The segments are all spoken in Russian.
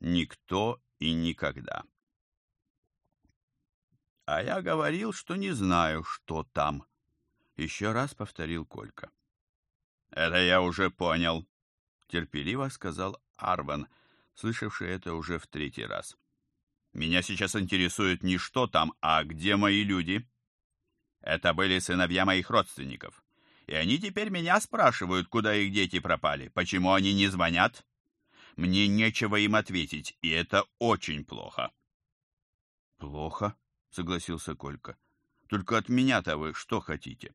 Никто и никогда. А я говорил, что не знаю, что там. Еще раз повторил Колька. Это я уже понял, терпеливо сказал Арван, слышавший это уже в третий раз. Меня сейчас интересует не что там, а где мои люди. Это были сыновья моих родственников. И они теперь меня спрашивают, куда их дети пропали, почему они не звонят. Мне нечего им ответить, и это очень плохо. Плохо, согласился Колька. Только от меня-то вы что хотите?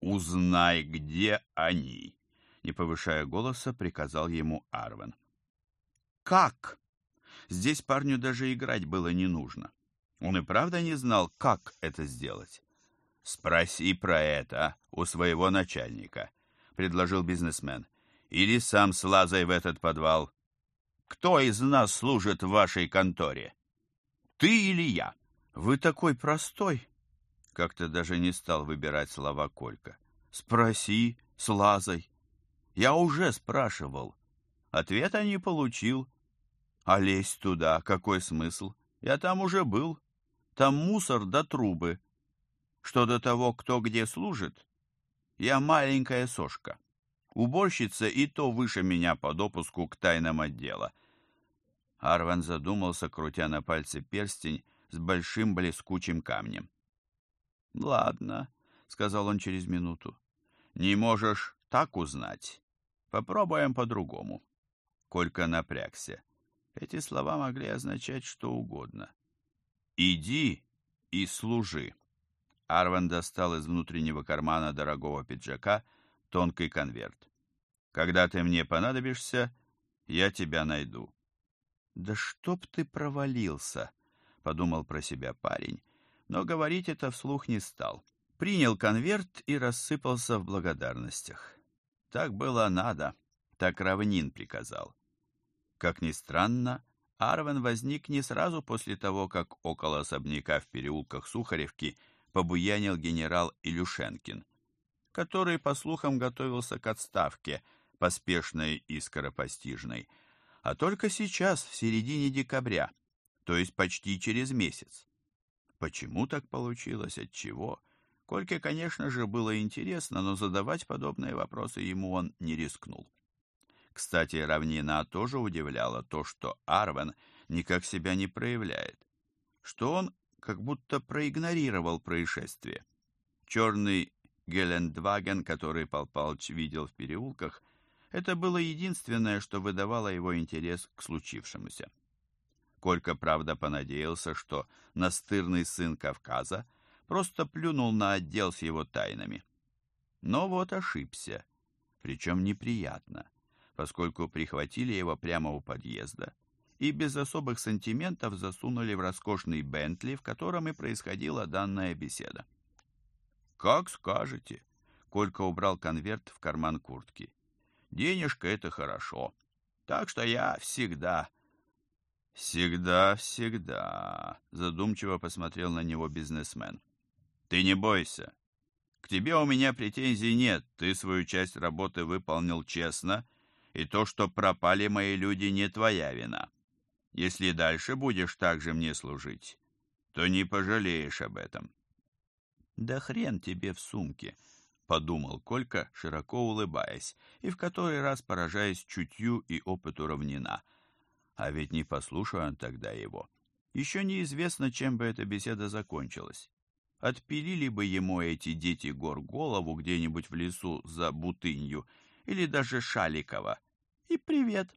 Узнай, где они, не повышая голоса, приказал ему Арвен. Как? Здесь парню даже играть было не нужно. Он и правда не знал, как это сделать. Спроси про это у своего начальника, предложил бизнесмен. Или сам слазай в этот подвал. Кто из нас служит в вашей конторе? Ты или я? Вы такой простой. Как-то даже не стал выбирать слова Колька. Спроси, слазай. Я уже спрашивал. Ответа не получил. А лезть туда, какой смысл? Я там уже был. Там мусор до да трубы. Что до того, кто где служит, я маленькая сошка. Уборщица и то выше меня по допуску к тайнам отдела. Арван задумался, крутя на пальце перстень, с большим блескучим камнем. «Ладно», — сказал он через минуту. «Не можешь так узнать. Попробуем по-другому». Колька напрягся. Эти слова могли означать что угодно. «Иди и служи». Арван достал из внутреннего кармана дорогого пиджака тонкий конверт. «Когда ты мне понадобишься, я тебя найду». «Да чтоб ты провалился!» подумал про себя парень, но говорить это вслух не стал. Принял конверт и рассыпался в благодарностях. Так было надо, так равнин приказал. Как ни странно, Арвен возник не сразу после того, как около особняка в переулках Сухаревки побуянил генерал Илюшенкин, который, по слухам, готовился к отставке, поспешной и скоропостижной, а только сейчас, в середине декабря, то есть почти через месяц. Почему так получилось, от чего? Кольке, конечно же, было интересно, но задавать подобные вопросы ему он не рискнул. Кстати, равнина тоже удивляла то, что Арвен никак себя не проявляет, что он как будто проигнорировал происшествие. Черный Гелендваген, который Пал Палыч видел в переулках, это было единственное, что выдавало его интерес к случившемуся. Колька, правда, понадеялся, что настырный сын Кавказа просто плюнул на отдел с его тайнами. Но вот ошибся, причем неприятно, поскольку прихватили его прямо у подъезда и без особых сантиментов засунули в роскошный Бентли, в котором и происходила данная беседа. «Как скажете», — Колька убрал конверт в карман куртки. «Денежка — это хорошо, так что я всегда «Всегда, всегда», — задумчиво посмотрел на него бизнесмен. «Ты не бойся. К тебе у меня претензий нет. Ты свою часть работы выполнил честно, и то, что пропали мои люди, не твоя вина. Если дальше будешь так же мне служить, то не пожалеешь об этом». «Да хрен тебе в сумке», — подумал Колька, широко улыбаясь, и в который раз поражаясь чутью и опыту равнина — а ведь не послушай он тогда его. Еще неизвестно, чем бы эта беседа закончилась. Отпилили бы ему эти дети гор голову где-нибудь в лесу за Бутынью или даже Шаликова. И привет.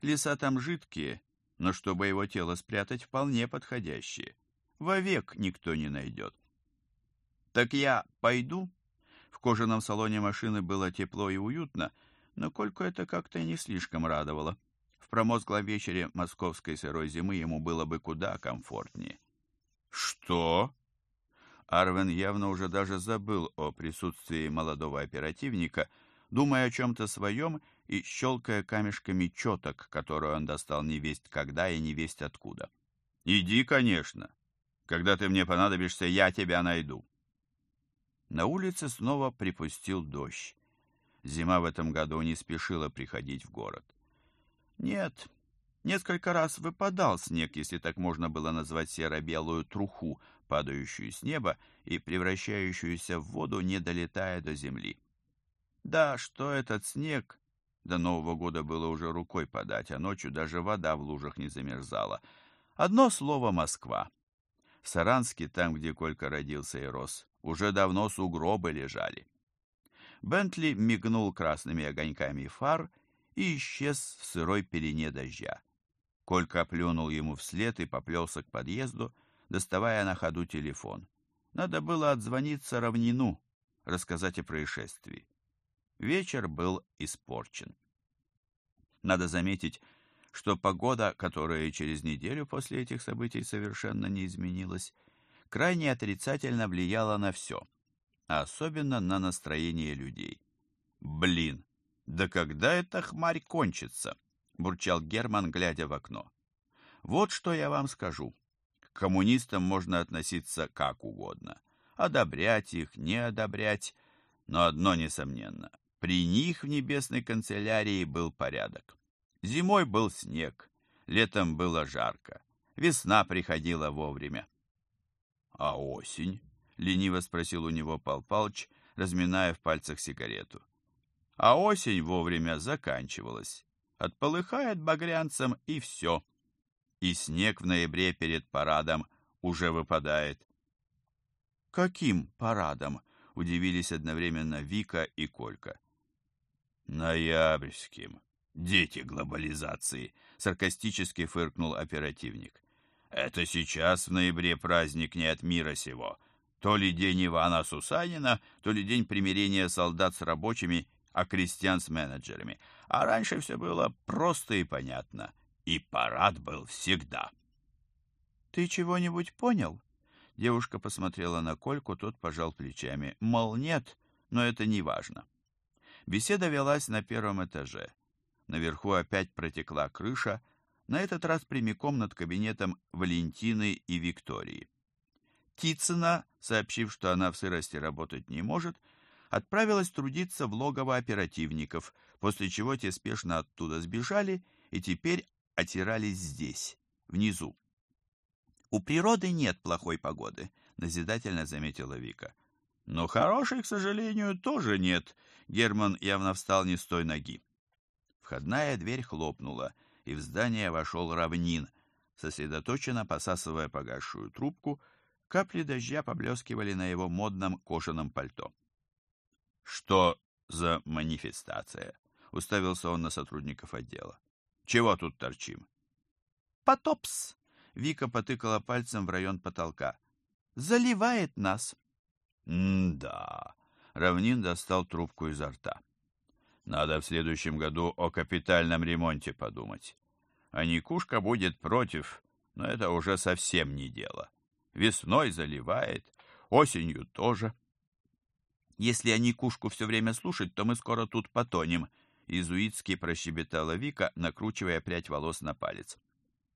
Леса там жидкие, но чтобы его тело спрятать, вполне подходящие. Вовек никто не найдет. Так я пойду? В кожаном салоне машины было тепло и уютно, но Кольку это как-то не слишком радовало. В промозглом вечере московской сырой зимы ему было бы куда комфортнее. «Что?» Арвен явно уже даже забыл о присутствии молодого оперативника, думая о чем-то своем и щелкая камешками четок, которые он достал невесть когда и невесть откуда. «Иди, конечно. Когда ты мне понадобишься, я тебя найду». На улице снова припустил дождь. Зима в этом году не спешила приходить в город. Нет, Несколько раз выпадал снег, если так можно было назвать серо-белую труху, падающую с неба и превращающуюся в воду, не долетая до земли. Да, что этот снег, до Нового года было уже рукой подать, а ночью даже вода в лужах не замерзала. Одно слово «Москва». В Саранске, там, где Колька родился и рос, уже давно сугробы лежали. Бентли мигнул красными огоньками фар и исчез в сырой пелене дождя. Колька плюнул ему вслед и поплелся к подъезду, доставая на ходу телефон. Надо было отзвониться равнину, рассказать о происшествии. Вечер был испорчен. Надо заметить, что погода, которая через неделю после этих событий совершенно не изменилась, крайне отрицательно влияла на все, а особенно на настроение людей. «Блин, да когда эта хмарь кончится?» — бурчал Герман, глядя в окно. «Вот что я вам скажу. К коммунистам можно относиться как угодно. Одобрять их, не одобрять, но одно несомненно. При них в небесной канцелярии был порядок. Зимой был снег, летом было жарко, весна приходила вовремя. — А осень? — лениво спросил у него Пал Палыч, разминая в пальцах сигарету. А осень вовремя заканчивалась. Отполыхает багрянцем, и все. И снег в ноябре перед парадом уже выпадает. — Каким парадом? — удивились одновременно Вика и Колька. «Ноябрьским. Дети глобализации», — саркастически фыркнул оперативник. «Это сейчас в ноябре праздник не от мира сего. То ли день Ивана Сусанина, то ли день примирения солдат с рабочими, а крестьян с менеджерами. А раньше все было просто и понятно. И парад был всегда». «Ты чего-нибудь понял?» Девушка посмотрела на Кольку, тот пожал плечами. Мол, нет, но это не важно. Беседа велась на первом этаже. Наверху опять протекла крыша, на этот раз прямиком над кабинетом Валентины и Виктории. Тицына, сообщив, что она в сырости работать не может, отправилась трудиться в логово оперативников, после чего те спешно оттуда сбежали и теперь отирались здесь, внизу. «У природы нет плохой погоды», — назидательно заметила Вика. Но хорошей, к сожалению, тоже нет. Герман явно встал не с той ноги. Входная дверь хлопнула, и в здание вошел равнин, сосредоточенно посасывая погасшую трубку, капли дождя поблескивали на его модном кожаном пальто. «Что за манифестация?» — уставился он на сотрудников отдела. «Чего тут торчим?» «Потопс!» — Вика потыкала пальцем в район потолка. «Заливает нас!» М-да. Равнин достал трубку изо рта. Надо в следующем году о капитальном ремонте подумать. А Никушка будет против, но это уже совсем не дело. Весной заливает, осенью тоже. Если Аникушку все время слушать, то мы скоро тут потонем, изуитски прощебетала Вика, накручивая прядь волос на палец.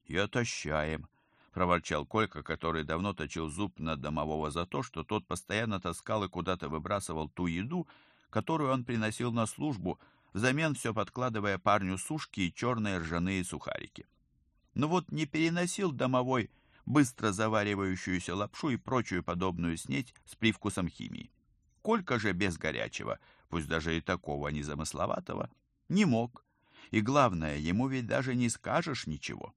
И отощаем, — проворчал Колька, который давно точил зуб на домового за то, что тот постоянно таскал и куда-то выбрасывал ту еду, которую он приносил на службу, взамен все подкладывая парню сушки и черные ржаные сухарики. Но вот не переносил домовой быстро заваривающуюся лапшу и прочую подобную снеть с привкусом химии. Колька же без горячего, пусть даже и такого незамысловатого, не мог. И главное, ему ведь даже не скажешь ничего.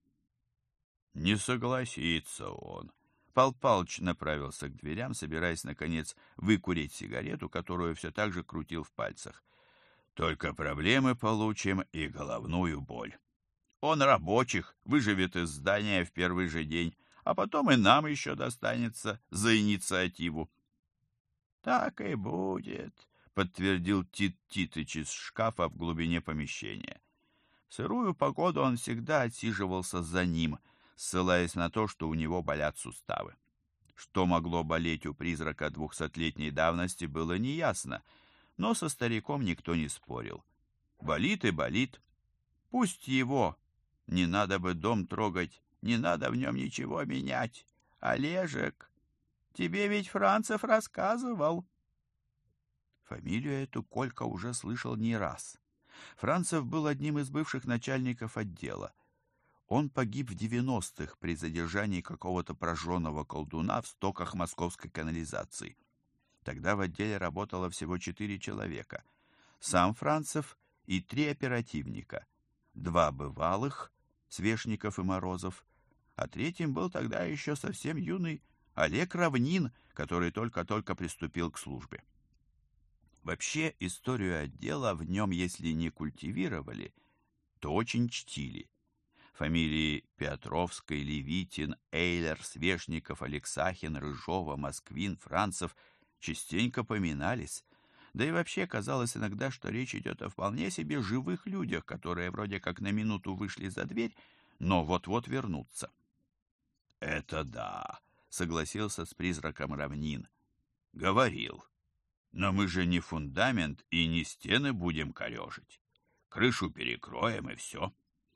Не согласится он. Пал Палыч направился к дверям, собираясь, наконец, выкурить сигарету, которую все так же крутил в пальцах. Только проблемы получим и головную боль. Он рабочих выживет из здания в первый же день, а потом и нам еще достанется за инициативу. — Так и будет, — подтвердил Тит Титыч из шкафа в глубине помещения. Сырую погоду он всегда отсиживался за ним — ссылаясь на то, что у него болят суставы. Что могло болеть у призрака двухсотлетней давности, было неясно, но со стариком никто не спорил. Болит и болит. Пусть его. Не надо бы дом трогать, не надо в нем ничего менять. Олежек, тебе ведь Францев рассказывал. Фамилию эту Колька уже слышал не раз. Францев был одним из бывших начальников отдела. Он погиб в 90-х при задержании какого-то прожженного колдуна в стоках московской канализации. Тогда в отделе работало всего четыре человека. Сам Францев и три оперативника. Два бывалых, Свешников и Морозов, а третьим был тогда еще совсем юный Олег Равнин, который только-только приступил к службе. Вообще историю отдела в нем, если не культивировали, то очень чтили. Фамилии Петровской, Левитин, Эйлер, Свешников, Алексахин, Рыжова, Москвин, Францев частенько поминались, да и вообще казалось иногда, что речь идет о вполне себе живых людях, которые вроде как на минуту вышли за дверь, но вот-вот вернутся. «Это да», — согласился с призраком равнин. «Говорил». Но мы же не фундамент и не стены будем корежить. Крышу перекроем и все.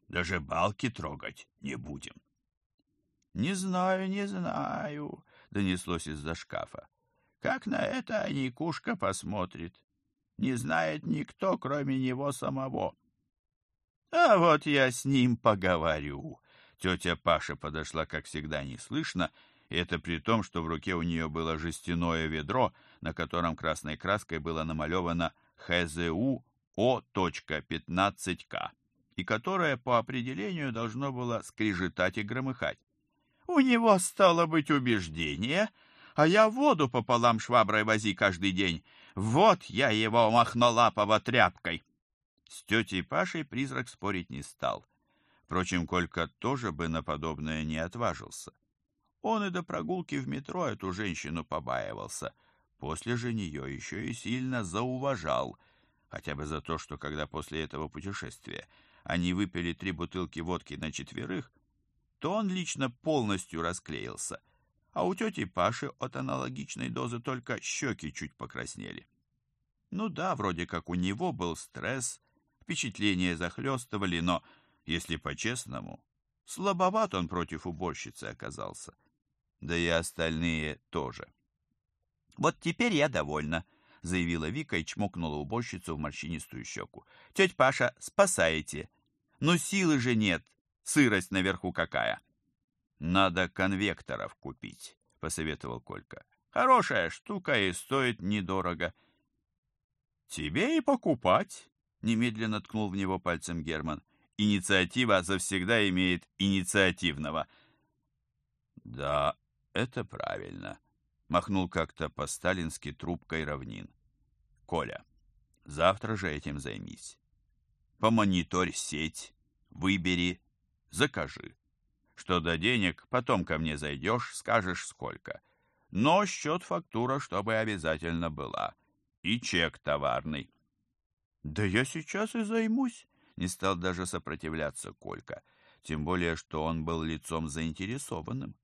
Даже балки трогать не будем. — Не знаю, не знаю, — донеслось из-за шкафа. — Как на это Никушка посмотрит? Не знает никто, кроме него самого. — А вот я с ним поговорю. Тетя Паша подошла, как всегда, неслышно, и это при том, что в руке у нее было жестяное ведро, на котором красной краской было намалевано ХЗУ О.15К, и которое по определению должно было скрежетать и громыхать. «У него стало быть убеждение, а я воду пополам шваброй вози каждый день. Вот я его махнолапого тряпкой!» С тетей Пашей призрак спорить не стал. Впрочем, Колька тоже бы на подобное не отважился. Он и до прогулки в метро эту женщину побаивался. После же нее еще и сильно зауважал, хотя бы за то, что когда после этого путешествия они выпили три бутылки водки на четверых, то он лично полностью расклеился, а у тети Паши от аналогичной дозы только щеки чуть покраснели. Ну да, вроде как у него был стресс, впечатления захлестывали, но, если по-честному, слабоват он против уборщицы оказался да и остальные тоже. «Вот теперь я довольна», — заявила Вика и чмокнула уборщицу в морщинистую щеку. «Тетя Паша, спасаете! Ну силы же нет, сырость наверху какая!» «Надо конвекторов купить», — посоветовал Колька. «Хорошая штука и стоит недорого». «Тебе и покупать», — немедленно ткнул в него пальцем Герман. «Инициатива завсегда имеет инициативного». «Да, это правильно, махнул как-то по-сталински трубкой равнин. Коля, завтра же этим займись. Помониторь сеть, выбери, закажи. Что до денег, потом ко мне зайдешь, скажешь сколько. Но счет-фактура, чтобы обязательно была. И чек товарный. Да я сейчас и займусь, не стал даже сопротивляться Колька, тем более, что он был лицом заинтересованным.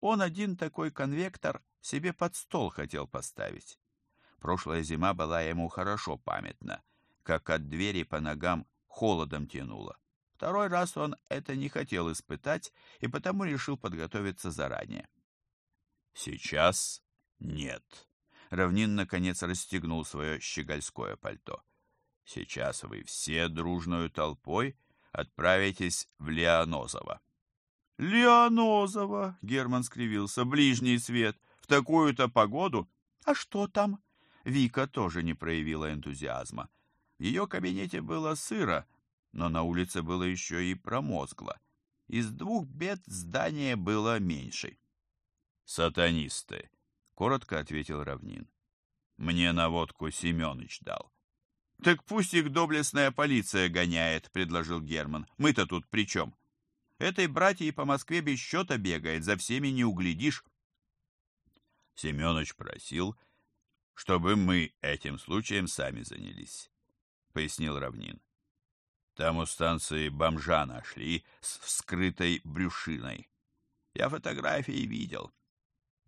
Он один такой конвектор себе под стол хотел поставить. Прошлая зима была ему хорошо памятна, как от двери по ногам холодом тянуло. Второй раз он это не хотел испытать и потому решил подготовиться заранее. Сейчас нет. Равнин наконец расстегнул свое щегольское пальто. Сейчас вы все дружную толпой отправитесь в Леонозово. Леонозово, Герман скривился, ближний свет, в такую-то погоду. А что там? Вика тоже не проявила энтузиазма. В ее кабинете было сыро, но на улице было еще и промозгло. Из двух бед здание было меньше. «Сатанисты», — коротко ответил Равнин. «Мне наводку Семенович дал». «Так пусть их доблестная полиция гоняет», — предложил Герман. «Мы-то тут при чем?» Этой братьей по Москве без счета бегает, за всеми не углядишь. Семенович просил, чтобы мы этим случаем сами занялись, — пояснил Равнин. Там у станции бомжа нашли с вскрытой брюшиной. Я фотографии видел.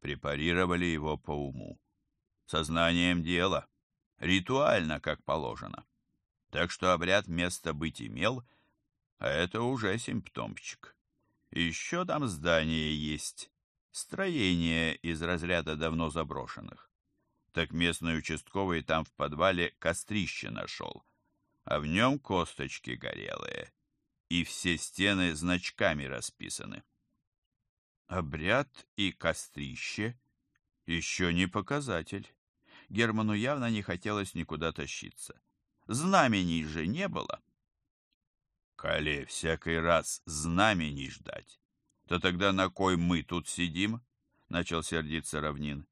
Препарировали его по уму. Сознанием дела. Ритуально, как положено. Так что обряд место быть имел — а это уже симптомчик. Еще там здание есть. Строение из разряда давно заброшенных. Так местный участковый там в подвале кострище нашел, а в нем косточки горелые. и все стены значками расписаны. Обряд и кострище еще не показатель. Герману явно не хотелось никуда тащиться. Знамений же не было. Коли всякий раз знамений ждать, то тогда на кой мы тут сидим? Начал сердиться Равнин.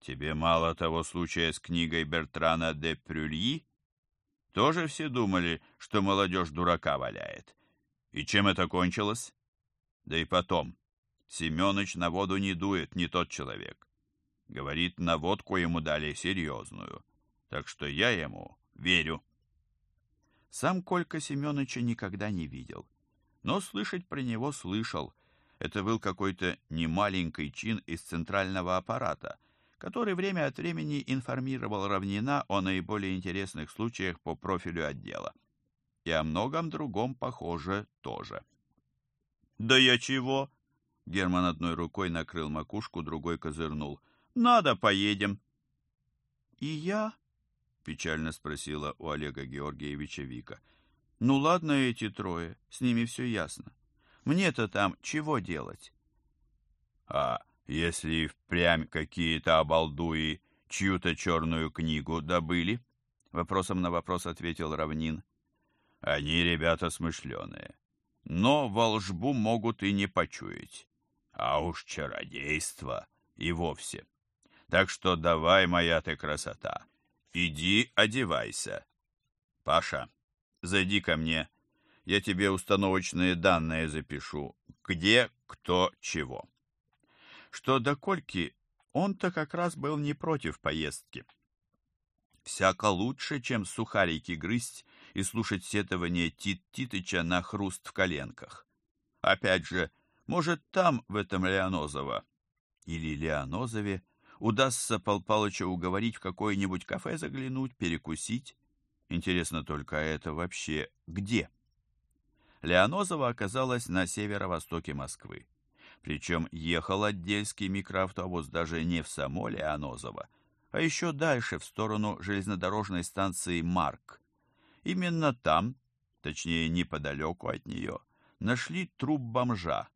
Тебе мало того случая с книгой Бертрана де Прюльи? Тоже все думали, что молодежь дурака валяет. И чем это кончилось? Да и потом, Семёныч на воду не дует, не тот человек. Говорит, на водку ему дали серьезную. Так что я ему верю. Сам Колька Семёныча никогда не видел. Но слышать про него слышал. Это был какой-то немаленький чин из центрального аппарата, который время от времени информировал Равнина о наиболее интересных случаях по профилю отдела. И о многом другом, похоже, тоже. «Да я чего?» Герман одной рукой накрыл макушку, другой козырнул. «Надо, поедем». «И я?» — печально спросила у Олега Георгиевича Вика. «Ну ладно эти трое, с ними все ясно. Мне-то там чего делать?» «А если впрямь какие-то обалдуи чью-то черную книгу добыли?» Вопросом на вопрос ответил Равнин. «Они ребята смышленые, но волжбу могут и не почуять, а уж чародейство и вовсе. Так что давай, моя ты красота, Иди одевайся. Паша, зайди ко мне. Я тебе установочные данные запишу. Где, кто, чего. Что до Кольки, он-то как раз был не против поездки. Всяко лучше, чем сухарики грызть и слушать сетование Тит Титыча на хруст в коленках. Опять же, может, там, в этом Леонозово, или Леонозове, удастся Пал уговорить в какое-нибудь кафе заглянуть, перекусить. Интересно только, это вообще где? Леонозово оказалось на северо-востоке Москвы. Причем ехал отдельский микроавтобус даже не в само Леонозово, а еще дальше, в сторону железнодорожной станции «Марк». Именно там, точнее неподалеку от нее, нашли труп бомжа,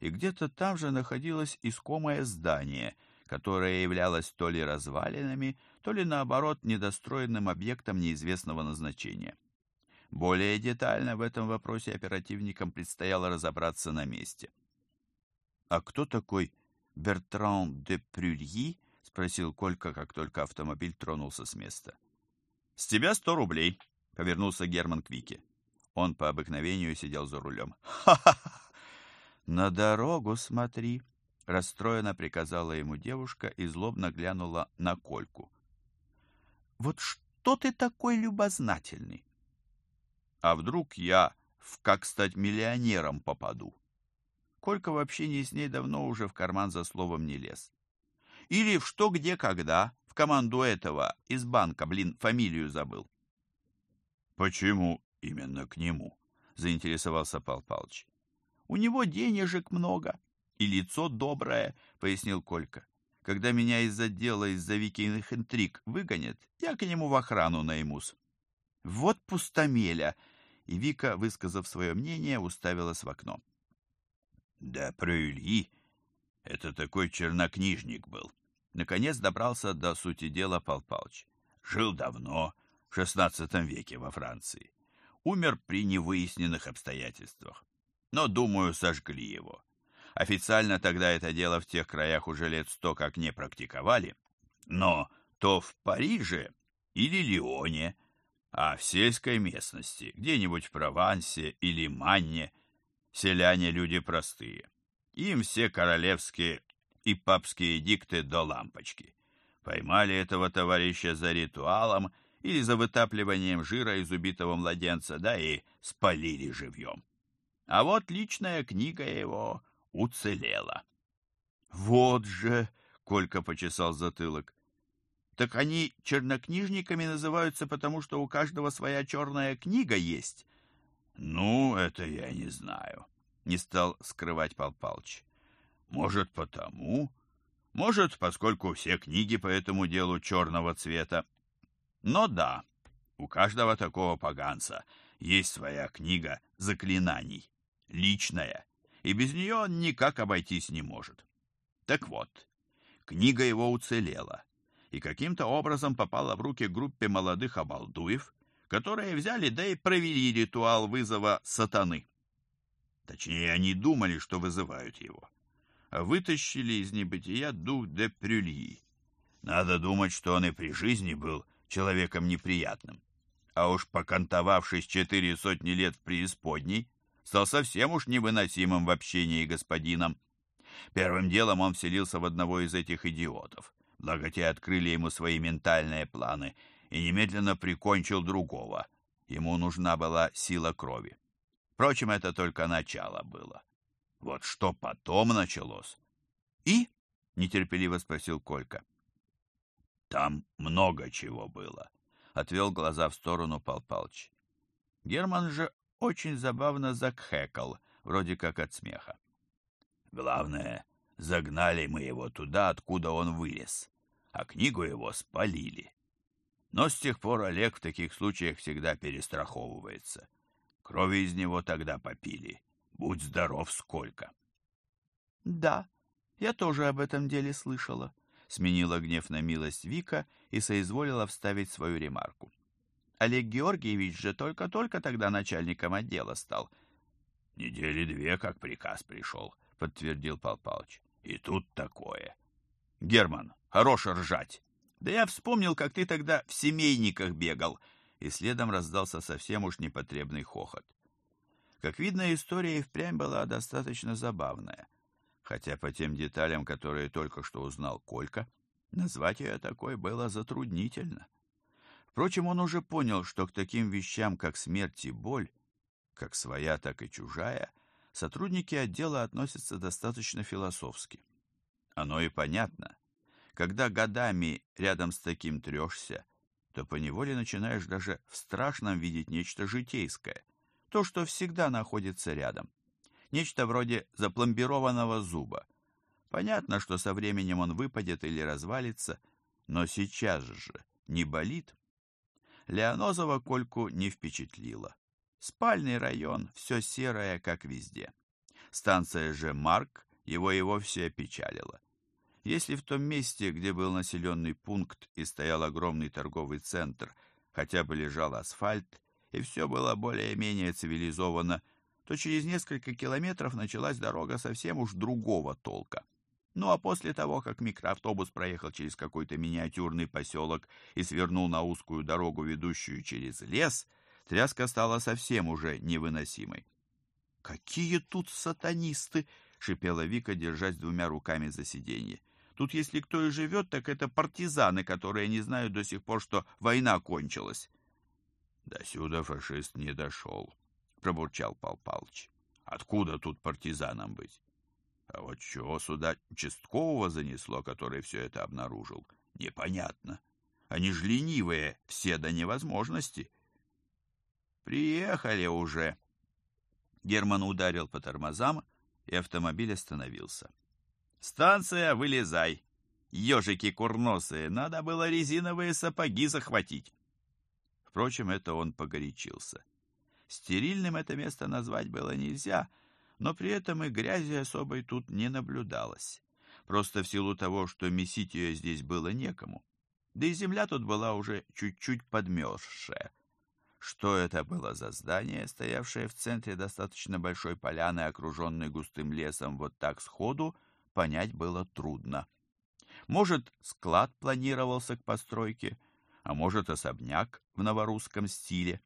и где-то там же находилось искомое здание – которое являлось то ли развалинами, то ли наоборот недостроенным объектом неизвестного назначения. Более детально в этом вопросе оперативникам предстояло разобраться на месте. «А кто такой Бертран де Прюльи?» — спросил Колька, как только автомобиль тронулся с места. «С тебя сто рублей», — повернулся Герман к Вике. Он по обыкновению сидел за рулем. «Ха-ха-ха! На дорогу смотри!» Расстроенно приказала ему девушка и злобно глянула на Кольку. «Вот что ты такой любознательный? А вдруг я в «Как стать миллионером» попаду?» Колька в общении с ней давно уже в карман за словом не лез. Или в «Что, где, когда» в команду этого из банка, блин, фамилию забыл. «Почему именно к нему?» — заинтересовался Пал Палыч. «У него денежек много» и лицо доброе, — пояснил Колька. Когда меня из отдела из-за Викиных интриг выгонят, я к нему в охрану наймусь. Вот пустомеля! И Вика, высказав свое мнение, уставилась в окно. Да про Ильи это такой чернокнижник был. Наконец добрался до сути дела Пал Палыч. Жил давно, в шестнадцатом веке во Франции. Умер при невыясненных обстоятельствах. Но, думаю, сожгли его. Официально тогда это дело в тех краях уже лет сто как не практиковали, но то в Париже или Лионе, а в сельской местности, где-нибудь в Провансе или Манне, селяне люди простые. Им все королевские и папские дикты до лампочки. Поймали этого товарища за ритуалом или за вытапливанием жира из убитого младенца, да и спалили живьем. А вот личная книга его уцелела. Вот же, Колька почесал затылок. Так они чернокнижниками называются, потому что у каждого своя черная книга есть. Ну, это я не знаю, не стал скрывать Пал Палыч. Может, потому, может, поскольку все книги по этому делу черного цвета. Но да, у каждого такого поганца Есть своя книга заклинаний, личная, и без нее он никак обойтись не может. Так вот, книга его уцелела и каким-то образом попала в руки группе молодых обалдуев, которые взяли да и провели ритуал вызова сатаны. Точнее, они думали, что вызывают его, а вытащили из небытия дух де Прюльи. Надо думать, что он и при жизни был человеком неприятным. А уж покантовавшись четыре сотни лет в преисподней, стал совсем уж невыносимым в общении господином. Первым делом он вселился в одного из этих идиотов, благо те открыли ему свои ментальные планы, и немедленно прикончил другого. Ему нужна была сила крови. Впрочем, это только начало было. Вот что потом началось. «И?» — нетерпеливо спросил Колька. «Там много чего было», — отвел глаза в сторону Пал Палыч. Герман же очень забавно закхекал, вроде как от смеха. Главное, загнали мы его туда, откуда он вылез, а книгу его спалили. Но с тех пор Олег в таких случаях всегда перестраховывается. Крови из него тогда попили. Будь здоров сколько. — Да, я тоже об этом деле слышала, — сменила гнев на милость Вика и соизволила вставить свою ремарку. Олег Георгиевич же только-только тогда начальником отдела стал. — Недели две, как приказ пришел, — подтвердил Пал Палыч. — И тут такое. — Герман, хорош ржать. Да я вспомнил, как ты тогда в семейниках бегал. И следом раздался совсем уж непотребный хохот. Как видно, история и впрямь была достаточно забавная. Хотя по тем деталям, которые только что узнал Колька, назвать ее такой было затруднительно. Впрочем, он уже понял, что к таким вещам, как смерть и боль, как своя, так и чужая, сотрудники отдела относятся достаточно философски. Оно и понятно. Когда годами рядом с таким трешься, то поневоле начинаешь даже в страшном видеть нечто житейское, то, что всегда находится рядом. Нечто вроде запломбированного зуба. Понятно, что со временем он выпадет или развалится, но сейчас же не болит. Леонозова Кольку не впечатлило. Спальный район, все серое, как везде. Станция же Марк его и вовсе опечалила. Если в том месте, где был населенный пункт и стоял огромный торговый центр, хотя бы лежал асфальт, и все было более-менее цивилизованно, то через несколько километров началась дорога совсем уж другого толка. Ну а после того, как микроавтобус проехал через какой-то миниатюрный поселок и свернул на узкую дорогу, ведущую через лес, тряска стала совсем уже невыносимой. «Какие тут сатанисты!» — шипела Вика, держась двумя руками за сиденье. «Тут, если кто и живет, так это партизаны, которые не знают до сих пор, что война кончилась». «До сюда фашист не дошел», — пробурчал Пал Палыч. «Откуда тут партизанам быть?» А вот чего сюда участкового занесло, который все это обнаружил, непонятно. Они ж ленивые, все до невозможности. Приехали уже. Герман ударил по тормозам, и автомобиль остановился. Станция, вылезай. Ежики курносые, надо было резиновые сапоги захватить. Впрочем, это он погорячился. Стерильным это место назвать было нельзя — но при этом и грязи особой тут не наблюдалось. Просто в силу того, что месить ее здесь было некому. Да и земля тут была уже чуть-чуть подмерзшая. Что это было за здание, стоявшее в центре достаточно большой поляны, окруженной густым лесом, вот так сходу, понять было трудно. Может, склад планировался к постройке, а может, особняк в новорусском стиле.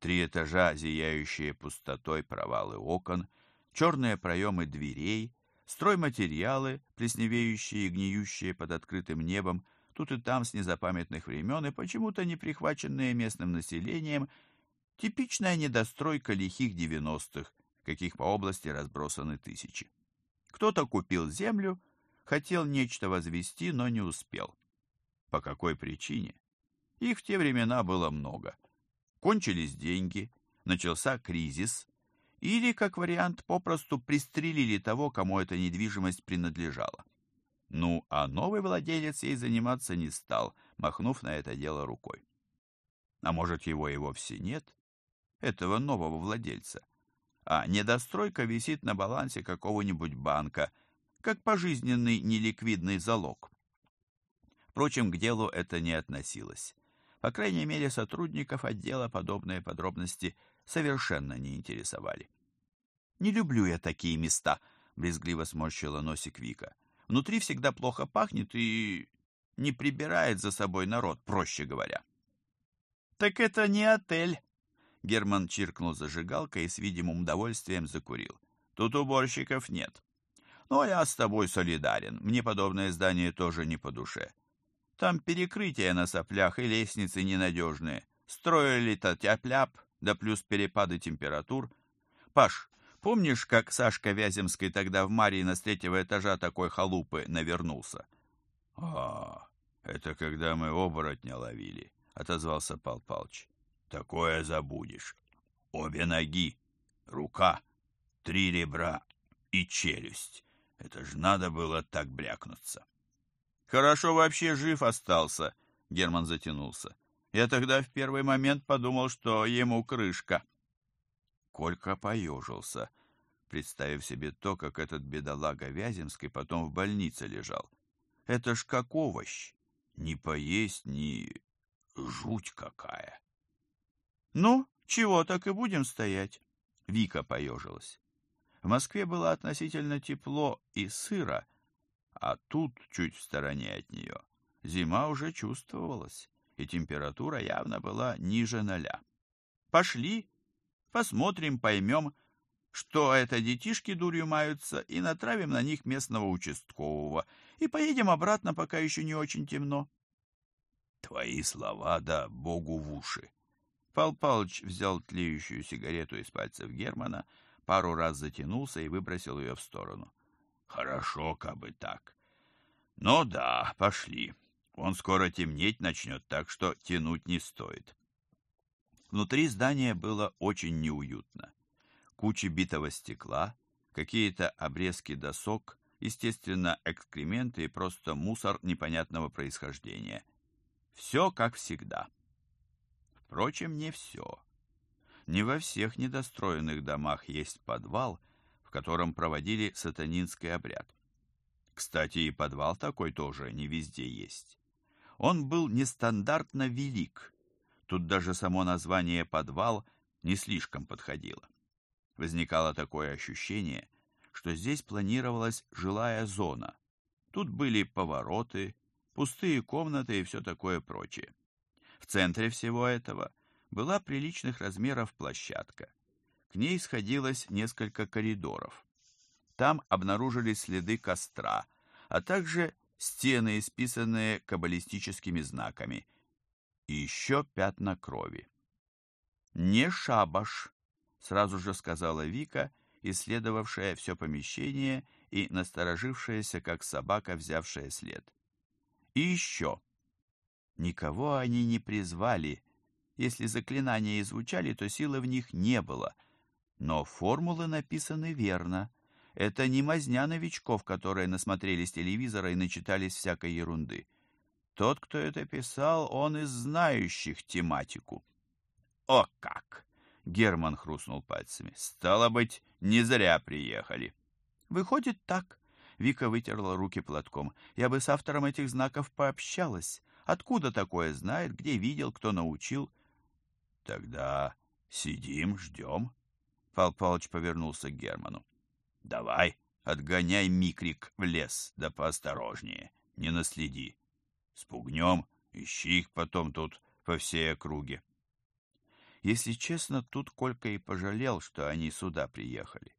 Три этажа, зияющие пустотой провалы окон — черные проемы дверей, стройматериалы, плесневеющие и гниющие под открытым небом, тут и там с незапамятных времен и почему-то не прихваченные местным населением, типичная недостройка лихих девяностых, каких по области разбросаны тысячи. Кто-то купил землю, хотел нечто возвести, но не успел. По какой причине? Их в те времена было много. Кончились деньги, начался кризис, или, как вариант, попросту пристрелили того, кому эта недвижимость принадлежала. Ну, а новый владелец ей заниматься не стал, махнув на это дело рукой. А может, его и вовсе нет? этого нового владельца, а недостройка висит на балансе какого-нибудь банка, как пожизненный неликвидный залог. Впрочем, к делу это не относилось. По крайней мере, сотрудников отдела подобные подробности совершенно не интересовали. «Не люблю я такие места», — брезгливо сморщила носик Вика. «Внутри всегда плохо пахнет и не прибирает за собой народ, проще говоря». «Так это не отель», — Герман чиркнул зажигалкой и с видимым удовольствием закурил. «Тут уборщиков нет. Но я с тобой солидарен, мне подобное здание тоже не по душе. Там перекрытия на соплях и лестницы ненадежные. Строили-то тяп-ляп, да плюс перепады температур. Паш, Помнишь, как Сашка Вяземский тогда в Марии с третьего этажа такой халупы навернулся? — А, это когда мы оборотня ловили, — отозвался Пал Палыч. — Такое забудешь. Обе ноги, рука, три ребра и челюсть. Это ж надо было так брякнуться. — Хорошо вообще жив остался, — Герман затянулся. Я тогда в первый момент подумал, что ему крышка. — Колька поежился, представив себе то, как этот бедолага Вяземский потом в больнице лежал. Это ж как овощ. Ни поесть, ни... жуть какая. Ну, чего, так и будем стоять. Вика поежилась. В Москве было относительно тепло и сыро, а тут, чуть в стороне от нее, зима уже чувствовалась, и температура явно была ниже ноля. Пошли, Посмотрим, поймем, что это детишки дурью маются, и натравим на них местного участкового, и поедем обратно, пока еще не очень темно. Твои слова, да богу в уши. Пал Палыч взял тлеющую сигарету из пальцев Германа, пару раз затянулся и выбросил ее в сторону. Хорошо, как бы так. Ну да, пошли. Он скоро темнеть начнет, так что тянуть не стоит. Внутри здания было очень неуютно. Кучи битого стекла, какие-то обрезки досок, естественно, экскременты и просто мусор непонятного происхождения. Все как всегда. Впрочем, не все. Не во всех недостроенных домах есть подвал, в котором проводили сатанинский обряд. Кстати, и подвал такой тоже не везде есть. Он был нестандартно велик, Тут даже само название «подвал» не слишком подходило. Возникало такое ощущение, что здесь планировалась жилая зона. Тут были повороты, пустые комнаты и все такое прочее. В центре всего этого была приличных размеров площадка. К ней сходилось несколько коридоров. Там обнаружились следы костра, а также стены, исписанные каббалистическими знаками, и еще пятна крови. «Не шабаш», — сразу же сказала Вика, исследовавшая все помещение и насторожившаяся, как собака, взявшая след. «И еще. Никого они не призвали. Если заклинания и звучали, то силы в них не было. Но формулы написаны верно. Это не мазня новичков, которые насмотрелись телевизора и начитались всякой ерунды. Тот, кто это писал, он из знающих тематику. О как! Герман хрустнул пальцами. Стало быть, не зря приехали. Выходит так. Вика вытерла руки платком. Я бы с автором этих знаков пообщалась. Откуда такое знает, где видел, кто научил? Тогда сидим, ждем. Пал Палыч повернулся к Герману. Давай, отгоняй микрик в лес, да поосторожнее, не наследи. Спугнем, ищи их потом тут по всей округе. Если честно, тут Колька и пожалел, что они сюда приехали.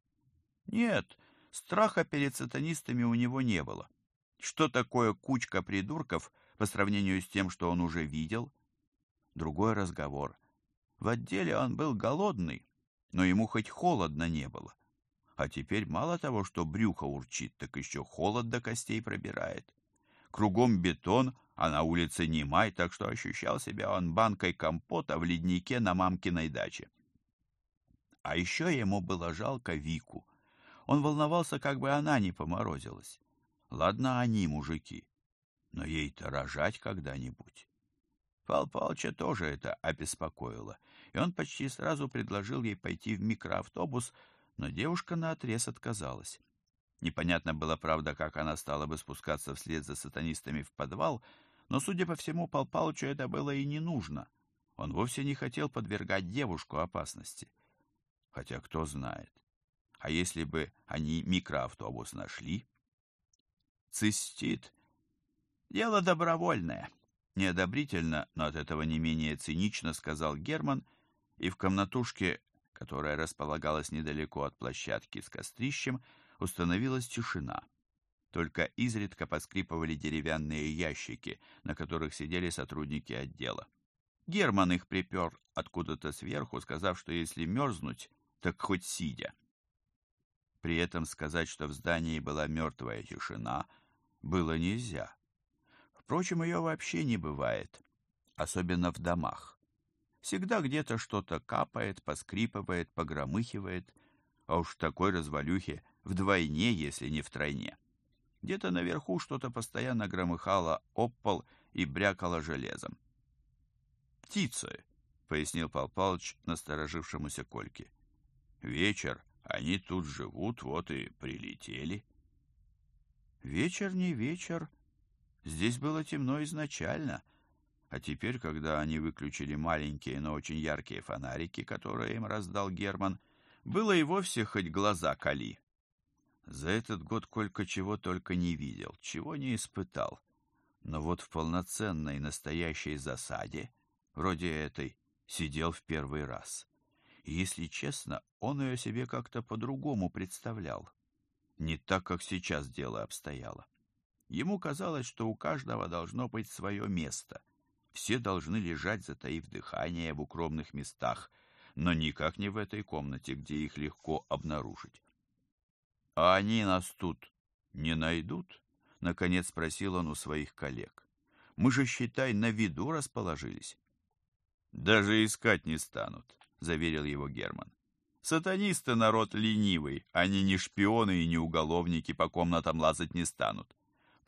Нет, страха перед сатанистами у него не было. Что такое кучка придурков по сравнению с тем, что он уже видел? Другой разговор. В отделе он был голодный, но ему хоть холодно не было. А теперь мало того, что брюхо урчит, так еще холод до костей пробирает. Кругом бетон, а на улице не май, так что ощущал себя он банкой компота в леднике на мамкиной даче. А еще ему было жалко Вику. Он волновался, как бы она не поморозилась. Ладно они, мужики, но ей-то рожать когда-нибудь. Пал Палча тоже это обеспокоило, и он почти сразу предложил ей пойти в микроавтобус, но девушка наотрез отказалась. Непонятно было, правда, как она стала бы спускаться вслед за сатанистами в подвал, но, судя по всему, Пал Палычу это было и не нужно. Он вовсе не хотел подвергать девушку опасности. Хотя кто знает. А если бы они микроавтобус нашли? Цистит. Дело добровольное. Неодобрительно, но от этого не менее цинично сказал Герман, и в комнатушке, которая располагалась недалеко от площадки с кострищем, установилась тишина. Только изредка поскрипывали деревянные ящики, на которых сидели сотрудники отдела. Герман их припер откуда-то сверху, сказав, что если мерзнуть, так хоть сидя. При этом сказать, что в здании была мертвая тишина, было нельзя. Впрочем, ее вообще не бывает, особенно в домах. Всегда где-то что-то капает, поскрипывает, погромыхивает, а уж в такой развалюхе вдвойне, если не втройне. Где-то наверху что-то постоянно громыхало об пол и брякало железом. «Птицы», — пояснил Пал Палыч насторожившемуся Кольке. «Вечер, они тут живут, вот и прилетели». Вечер не вечер. Здесь было темно изначально, а теперь, когда они выключили маленькие, но очень яркие фонарики, которые им раздал Герман, было и вовсе хоть глаза кали. За этот год Колька чего только не видел, чего не испытал. Но вот в полноценной настоящей засаде вроде этой, сидел в первый раз. И, если честно, он ее себе как-то по-другому представлял. Не так, как сейчас дело обстояло. Ему казалось, что у каждого должно быть свое место. Все должны лежать, затаив дыхание в укромных местах, но никак не в этой комнате, где их легко обнаружить. «А они нас тут не найдут?» — наконец спросил он у своих коллег. «Мы же, считай, на виду расположились». Даже искать не станут, заверил его Герман. Сатанисты народ ленивый, они не шпионы и не уголовники, по комнатам лазать не станут.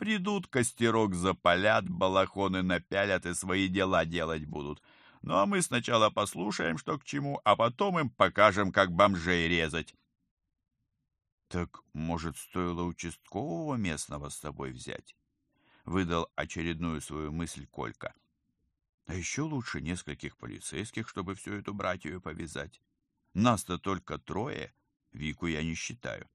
Придут, костерок запалят, балахоны напялят и свои дела делать будут. Ну а мы сначала послушаем, что к чему, а потом им покажем, как бомжей резать. Так, может, стоило участкового местного с собой взять? Выдал очередную свою мысль Колька. А еще лучше нескольких полицейских, чтобы всю эту братью повязать. Нас-то только трое, Вику я не считаю.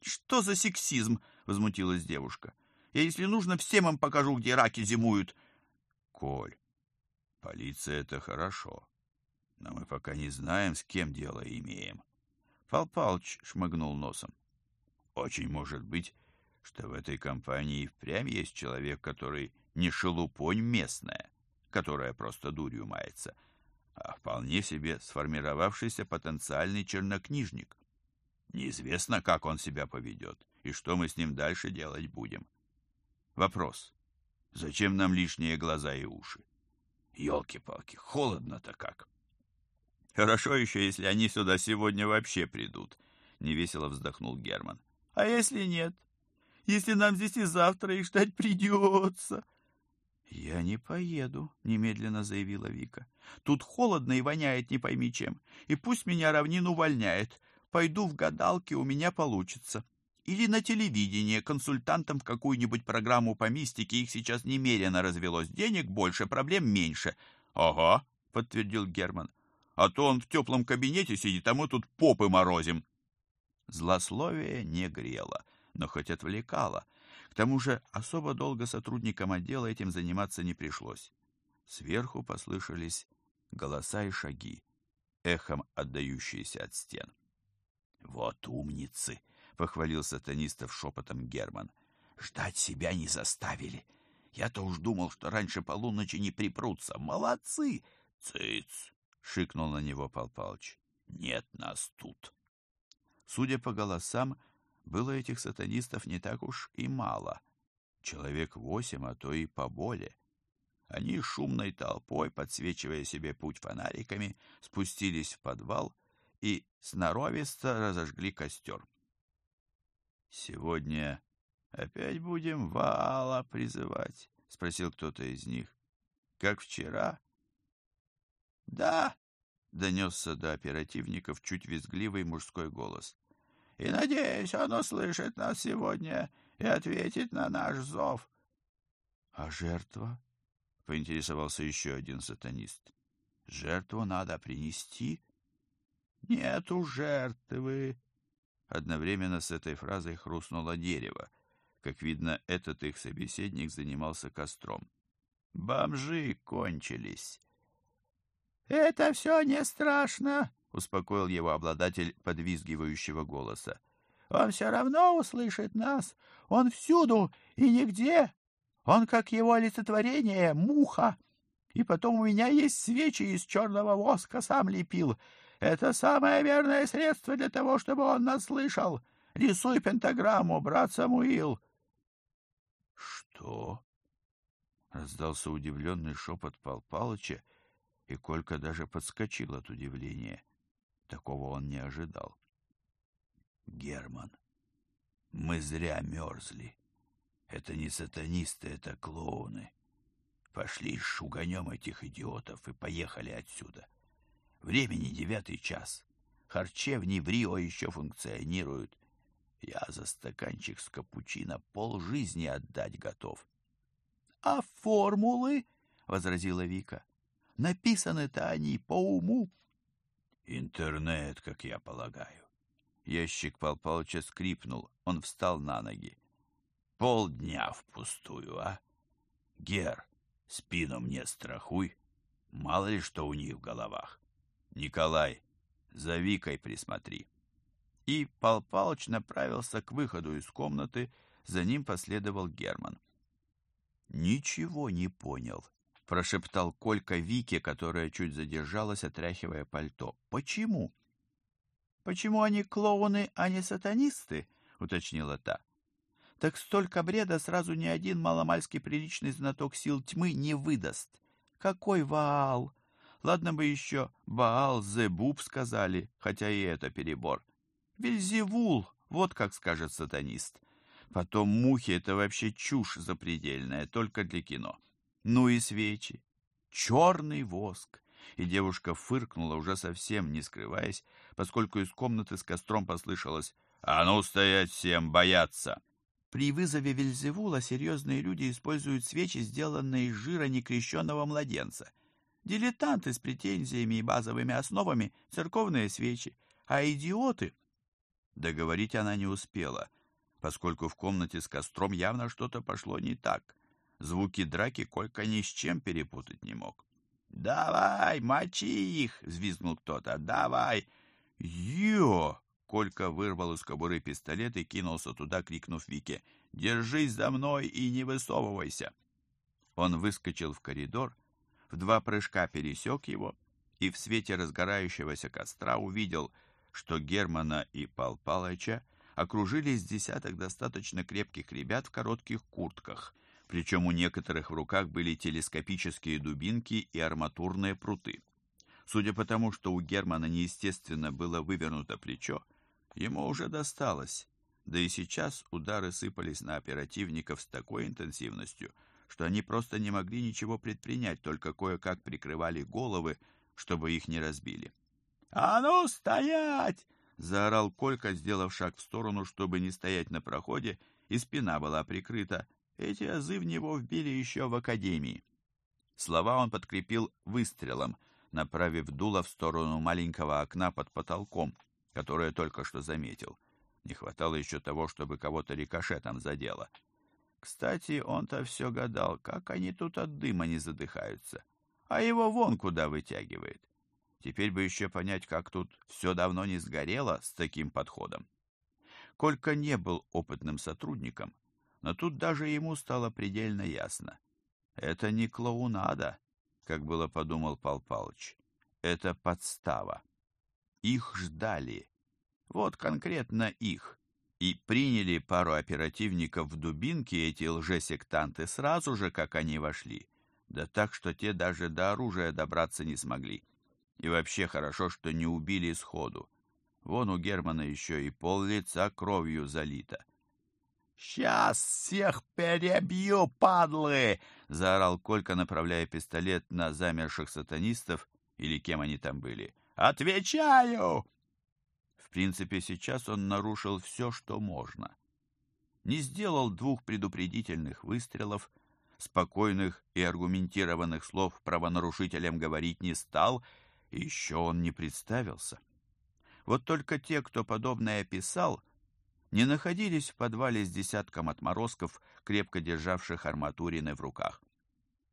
Что за сексизм? возмутилась девушка. Я, если нужно, всем им покажу, где раки зимуют. Коль, полиция это хорошо, но мы пока не знаем, с кем дело имеем. Пал Палыч шмыгнул носом. Очень может быть, что в этой компании впрямь есть человек, который не шелупонь местная которая просто дурью мается, а вполне себе сформировавшийся потенциальный чернокнижник. Неизвестно, как он себя поведет и что мы с ним дальше делать будем. Вопрос. Зачем нам лишние глаза и уши? Ёлки-палки, холодно-то как. Хорошо еще, если они сюда сегодня вообще придут, невесело вздохнул Герман. А если нет? Если нам здесь и завтра их ждать придется, «Я не поеду», — немедленно заявила Вика. «Тут холодно и воняет не пойми чем. И пусть меня равнин увольняет. Пойду в гадалки, у меня получится. Или на телевидение, консультантам в какую-нибудь программу по мистике. Их сейчас немерено развелось. Денег больше, проблем меньше». «Ага», — подтвердил Герман. «А то он в теплом кабинете сидит, а мы тут попы морозим». Злословие не грело, но хоть отвлекало — к тому же особо долго сотрудникам отдела этим заниматься не пришлось. Сверху послышались голоса и шаги, эхом отдающиеся от стен. «Вот умницы!» — похвалил сатанистов шепотом Герман. «Ждать себя не заставили. Я-то уж думал, что раньше полуночи не припрутся. Молодцы!» «Цыц!» — шикнул на него Пал Палыч. «Нет нас тут!» Судя по голосам, было этих сатанистов не так уж и мало. Человек восемь, а то и поболее. Они шумной толпой, подсвечивая себе путь фонариками, спустились в подвал и сноровисто разожгли костер. «Сегодня опять будем вала призывать?» — спросил кто-то из них. «Как вчера?» «Да, донесся до оперативников чуть визгливый мужской голос. «И, надеюсь, он услышит нас сегодня и ответит на наш зов». «А жертва?» — поинтересовался еще один сатанист. «Жертву надо принести?» «Нету жертвы!» Одновременно с этой фразой хрустнуло дерево. Как видно, этот их собеседник занимался костром. «Бомжи кончились!» «Это все не страшно!» — успокоил его обладатель подвизгивающего голоса. «Он все равно услышит нас! Он всюду и нигде! Он, как его олицетворение, муха! И потом у меня есть свечи из черного воска, сам лепил. Это самое верное средство для того, чтобы он нас слышал. Рисуй пентаграмму, брат Самуил. — Что? — раздался удивленный шепот Пал Палыча, и Колька даже подскочил от удивления. Такого он не ожидал. — Герман, мы зря мерзли. Это не сатанисты, это клоуны. Пошли шуганем этих идиотов и поехали отсюда. — Времени девятый час. Харчевни в Рио еще функционируют. Я за стаканчик с капучино полжизни отдать готов. — А формулы? — возразила Вика. — Написаны-то они по уму. — Интернет, как я полагаю. Ящик Пал Палыча скрипнул. Он встал на ноги. — Полдня впустую, а? Гер, спину мне страхуй. Мало ли что у них в головах. Николай, за Викой присмотри. И Пал Палыч направился к выходу из комнаты, за ним последовал Герман. «Ничего не понял», — прошептал Колька Вике, которая чуть задержалась, отряхивая пальто. «Почему?» «Почему они клоуны, а не сатанисты?» — уточнила та. «Так столько бреда сразу ни один маломальский приличный знаток сил тьмы не выдаст. Какой Ваал! Ладно бы еще Баал, Зебуб сказали, хотя и это перебор. Вельзевул, вот как скажет сатанист. Потом мухи — это вообще чушь запредельная, только для кино. Ну и свечи. Черный воск. И девушка фыркнула, уже совсем не скрываясь, поскольку из комнаты с костром послышалось «А ну стоять всем, бояться!» При вызове Вельзевула серьезные люди используют свечи, сделанные из жира некрещенного младенца. Дилетанты с претензиями и базовыми основами — церковные свечи, а идиоты... Договорить она не успела, поскольку в комнате с костром явно что-то пошло не так. Звуки драки Колька ни с чем перепутать не мог. «Давай, мочи их!» — взвизгнул кто-то. «Давай!» «Ё!» — Колька вырвал из кобуры пистолет и кинулся туда, крикнув Вике. «Держись за мной и не высовывайся!» Он выскочил в коридор, в два прыжка пересек его и в свете разгорающегося костра увидел, что Германа и Пал Палыча окружили с десяток достаточно крепких ребят в коротких куртках, причем у некоторых в руках были телескопические дубинки и арматурные пруты. Судя по тому, что у Германа неестественно было вывернуто плечо, ему уже досталось, да и сейчас удары сыпались на оперативников с такой интенсивностью – что они просто не могли ничего предпринять, только кое-как прикрывали головы, чтобы их не разбили. «А ну, стоять!» — заорал Колька, сделав шаг в сторону, чтобы не стоять на проходе, и спина была прикрыта. Эти азы в него вбили еще в академии. Слова он подкрепил выстрелом, направив дуло в сторону маленького окна под потолком, которое только что заметил. Не хватало еще того, чтобы кого-то рикошетом задело. — кстати, он-то все гадал, как они тут от дыма не задыхаются. А его вон куда вытягивает. Теперь бы еще понять, как тут все давно не сгорело с таким подходом. Колька не был опытным сотрудником, но тут даже ему стало предельно ясно. Это не клоунада, как было подумал Пал Палыч. Это подстава. Их ждали. Вот конкретно их и приняли пару оперативников в дубинки эти лжесектанты сразу же, как они вошли. Да так, что те даже до оружия добраться не смогли. И вообще хорошо, что не убили сходу. Вон у Германа еще и пол лица кровью залито. «Сейчас всех перебью, падлы!» — заорал Колька, направляя пистолет на замерших сатанистов, или кем они там были. Отвечаю!» В принципе, сейчас он нарушил все, что можно. Не сделал двух предупредительных выстрелов, спокойных и аргументированных слов правонарушителям говорить не стал, и еще он не представился. Вот только те, кто подобное писал, не находились в подвале с десятком отморозков, крепко державших арматурины в руках.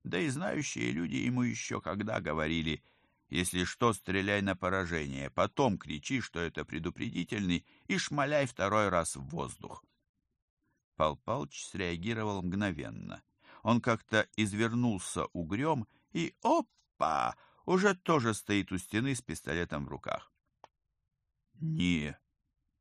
Да и знающие люди ему еще когда говорили – если что, стреляй на поражение, потом кричи, что это предупредительный, и шмаляй второй раз в воздух. Пал Палыч среагировал мгновенно. Он как-то извернулся угрем и опа! Уже тоже стоит у стены с пистолетом в руках. «Не,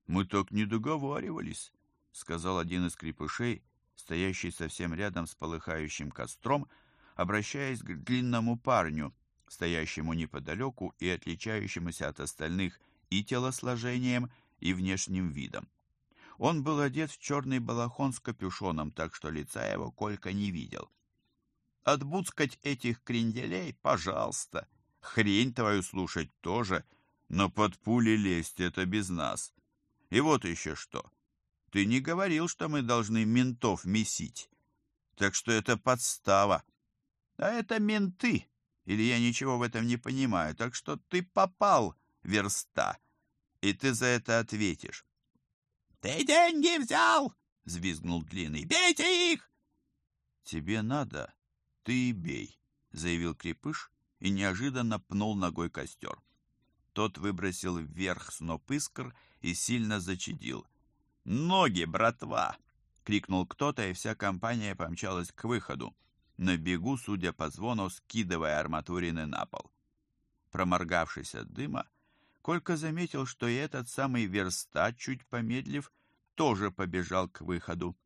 мы так не договаривались», — сказал один из крепышей, стоящий совсем рядом с полыхающим костром, обращаясь к длинному парню — стоящему неподалеку и отличающемуся от остальных и телосложением, и внешним видом. Он был одет в черный балахон с капюшоном, так что лица его Колька не видел. Отбудскать этих кренделей, пожалуйста. Хрень твою слушать тоже, но под пули лезть это без нас. И вот еще что. Ты не говорил, что мы должны ментов месить. Так что это подстава. А это менты, или я ничего в этом не понимаю, так что ты попал, верста, и ты за это ответишь. — Ты деньги взял! — взвизгнул Длинный. — Бейте их! — Тебе надо, ты и бей, — заявил Крепыш и неожиданно пнул ногой костер. Тот выбросил вверх сноп искр и сильно зачадил. «Ноги, братва!» — крикнул кто-то, и вся компания помчалась к выходу на бегу, судя по звону, скидывая арматурины на пол. Проморгавшись от дыма, Колька заметил, что и этот самый верста, чуть помедлив, тоже побежал к выходу.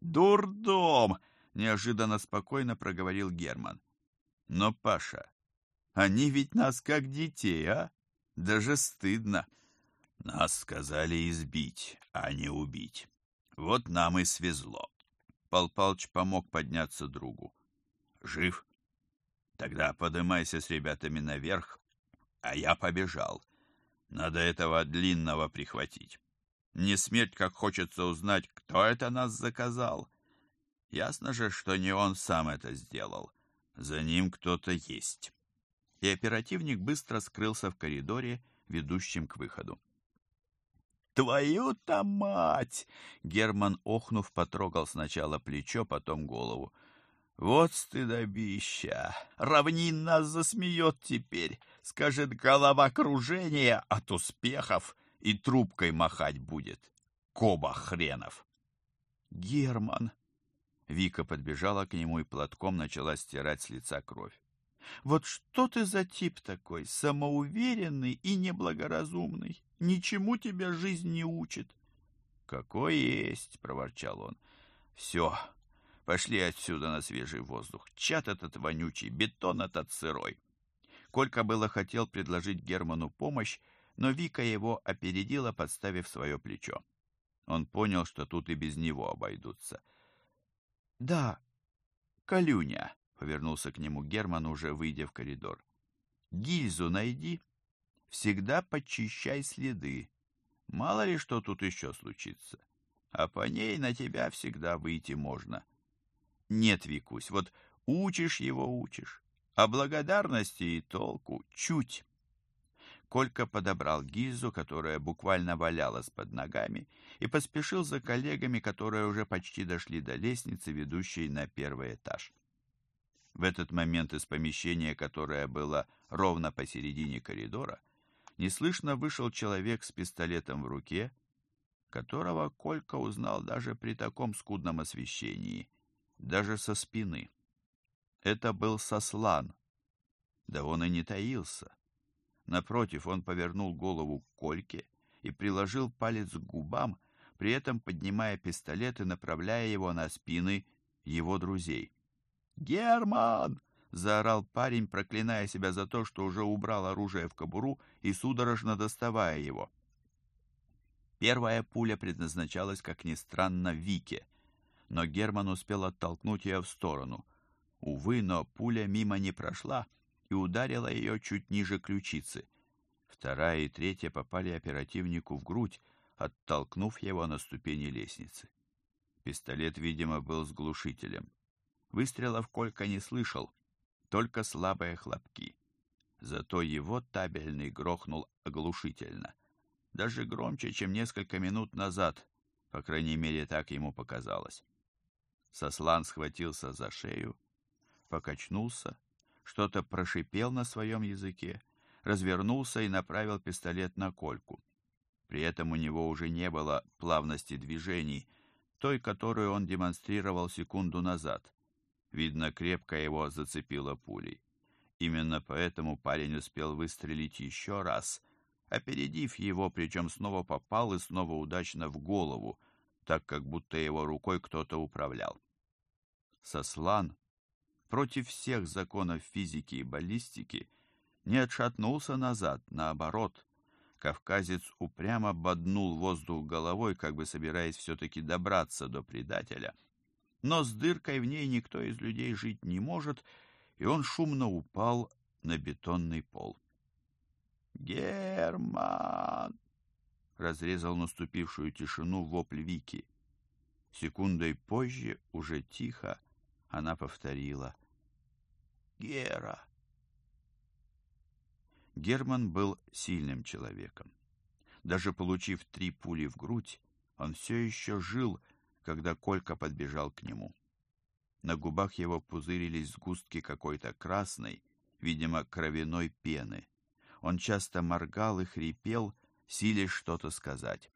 «Дурдом!» — неожиданно спокойно проговорил Герман. «Но, Паша, они ведь нас как детей, а? Даже стыдно. Нас сказали избить, а не убить. Вот нам и свезло. Пал Палыч помог подняться другу. «Жив? Тогда подымайся с ребятами наверх, а я побежал. Надо этого длинного прихватить. Не смерть, как хочется узнать, кто это нас заказал. Ясно же, что не он сам это сделал. За ним кто-то есть». И оперативник быстро скрылся в коридоре, ведущем к выходу. «Твою-то мать!» Герман, охнув, потрогал сначала плечо, потом голову. «Вот стыдобища! Равнин нас засмеет теперь! Скажет, голова кружения от успехов и трубкой махать будет! Коба хренов!» «Герман!» Вика подбежала к нему и платком начала стирать с лица кровь. «Вот что ты за тип такой, самоуверенный и неблагоразумный? Ничему тебя жизнь не учит. Какой есть, проворчал он. Все, пошли отсюда на свежий воздух. Чат этот вонючий, бетон этот сырой. Колька было хотел предложить Герману помощь, но Вика его опередила, подставив свое плечо. Он понял, что тут и без него обойдутся. «Да, Калюня», — повернулся к нему Герман, уже выйдя в коридор. «Гильзу найди всегда почищай следы. Мало ли что тут еще случится. А по ней на тебя всегда выйти можно. Нет, Викусь, вот учишь его учишь, а благодарности и толку чуть. Колька подобрал гильзу, которая буквально валялась под ногами, и поспешил за коллегами, которые уже почти дошли до лестницы, ведущей на первый этаж. В этот момент из помещения, которое было ровно посередине коридора, неслышно вышел человек с пистолетом в руке, которого Колька узнал даже при таком скудном освещении, даже со спины. Это был Сослан. Да он и не таился. Напротив, он повернул голову к Кольке и приложил палец к губам, при этом поднимая пистолет и направляя его на спины его друзей. «Герман!» — заорал парень, проклиная себя за то, что уже убрал оружие в кобуру и судорожно доставая его. Первая пуля предназначалась, как ни странно, Вике, но Герман успел оттолкнуть ее в сторону. Увы, но пуля мимо не прошла и ударила ее чуть ниже ключицы. Вторая и третья попали оперативнику в грудь, оттолкнув его на ступени лестницы. Пистолет, видимо, был с глушителем. Выстрелов Колька не слышал, только слабые хлопки. Зато его табельный грохнул оглушительно. Даже громче, чем несколько минут назад, по крайней мере, так ему показалось. Сослан схватился за шею, покачнулся, что-то прошипел на своем языке, развернулся и направил пистолет на Кольку. При этом у него уже не было плавности движений, той, которую он демонстрировал секунду назад. Видно, крепко его зацепило пулей. Именно поэтому парень успел выстрелить еще раз, опередив его, причем снова попал и снова удачно в голову, так как будто его рукой кто-то управлял. Сослан против всех законов физики и баллистики не отшатнулся назад, наоборот. Кавказец упрямо боднул воздух головой, как бы собираясь все-таки добраться до предателя. Но с дыркой в ней никто из людей жить не может, и он шумно упал на бетонный пол. «Герман!» — разрезал наступившую тишину вопль Вики. Секундой позже, уже тихо, она повторила. «Гера!» Герман был сильным человеком. Даже получив три пули в грудь, он все еще жил, когда Колька подбежал к нему. На губах его пузырились сгустки какой-то красной, видимо, кровяной пены. Он часто моргал и хрипел, силясь что-то сказать.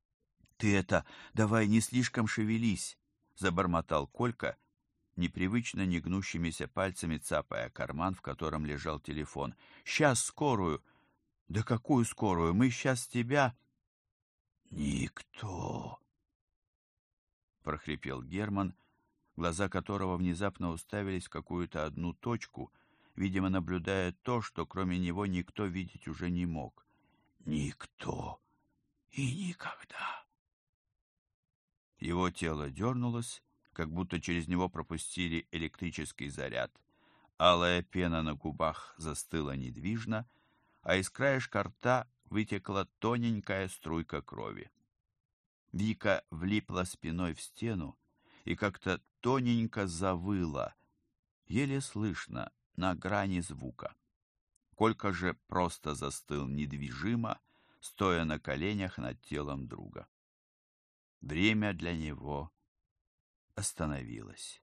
— Ты это, давай не слишком шевелись, — забормотал Колька непривычно негнущимися пальцами цапая карман, в котором лежал телефон. «Сейчас скорую!» «Да какую скорую? Мы сейчас тебя...» «Никто!» Прохрипел Герман, глаза которого внезапно уставились в какую-то одну точку, видимо, наблюдая то, что кроме него никто видеть уже не мог. «Никто и никогда!» Его тело дернулось, как будто через него пропустили электрический заряд. Алая пена на губах застыла недвижно, а из краешка рта вытекла тоненькая струйка крови. Вика влипла спиной в стену и как-то тоненько завыла, еле слышно, на грани звука. Колька же просто застыл недвижимо, стоя на коленях над телом друга. Время для него остановилась.